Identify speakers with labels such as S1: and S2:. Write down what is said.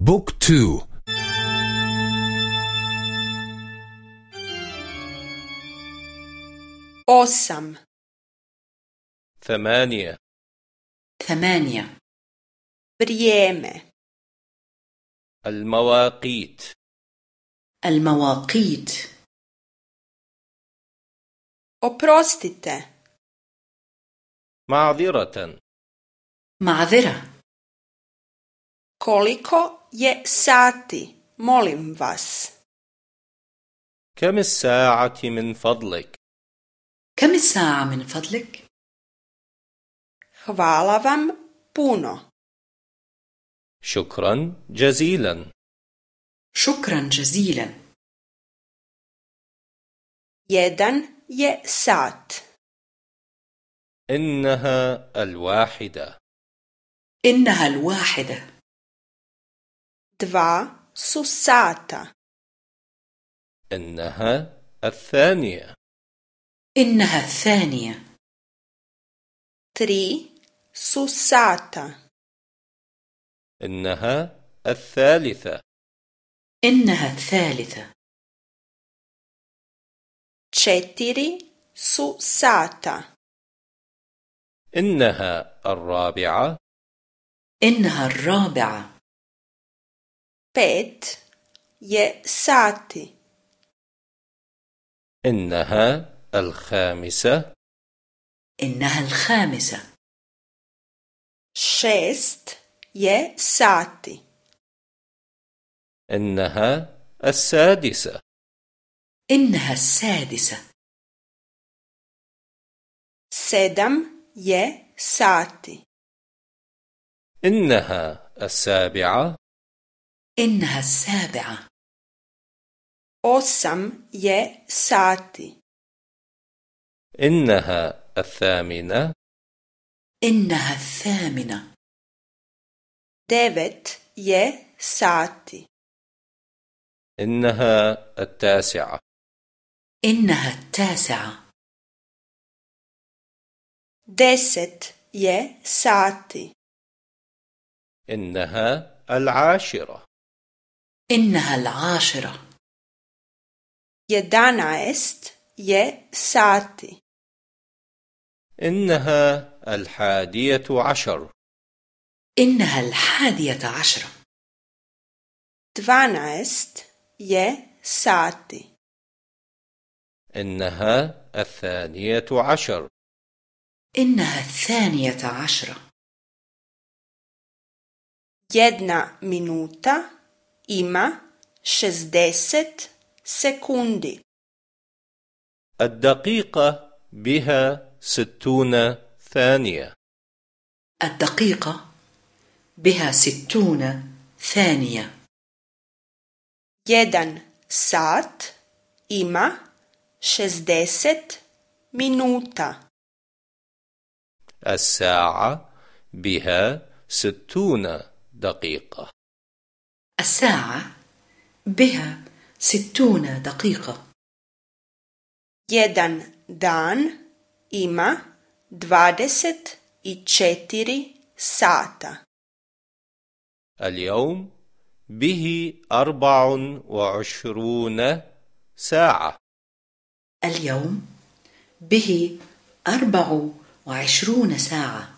S1: بوك تو
S2: أوسم
S3: ثمانية
S4: ثمانية
S2: vrijeme
S3: المواقيت
S4: المواقيت
S2: oprostite.
S3: معذرة
S4: معذرة
S2: koliko je sati. Molim vas.
S3: كم الساعة من فضلك؟
S4: كم الساعة من فضلك؟
S2: hvala vam puno.
S3: شكرا جزيلا
S4: شكرا جزيلا
S2: jedan je sat.
S3: إنها الواحدة
S4: إنها الواحدة
S2: dva su sata.
S3: إنها الثانية.
S4: إنها الثانية.
S2: Tri su sata.
S3: إنها الثالثة.
S4: إنها الثالثة.
S2: Četiri su sata.
S3: إنها الرابعة.
S4: إنها الرابعة.
S2: Pet je sati
S3: إنها الخامسة.
S4: إنها الخامسة.
S2: Šest je sati
S3: إنها السادسة.
S4: إنها السادسة.
S2: Sedam je sati
S3: إنها السابعة.
S4: إنها السابعة.
S2: osam je sati
S3: إنها الثامنة.
S4: إنها الثامنة.
S2: devet je sati
S3: إنها التاسعة.
S4: إنها التاسعة.
S2: deset je sati
S3: إنها العاشرة.
S4: إنها العاشرة.
S2: jedanaest je sati
S3: إنها الحادية عشر.
S4: إنها الحادية عشرة
S2: dvanaest je sati
S3: إنها الثانية عشر.
S4: إنها الثانية عشرة
S2: jedna minuta ima 60 sekundi.
S3: الدقيقة بها ستون ثانية.
S4: الدقيقة بها ستون ثانية.
S2: Jedan sat ima 60 minuta.
S3: الساعة بها ستون دقيقة.
S4: الساعة بها ستون دقيقة.
S2: Jedan dan ima 24 sata.
S3: اليوم به أربع وعشرون ساعة.
S4: اليوم به أربع وعشرون ساعة.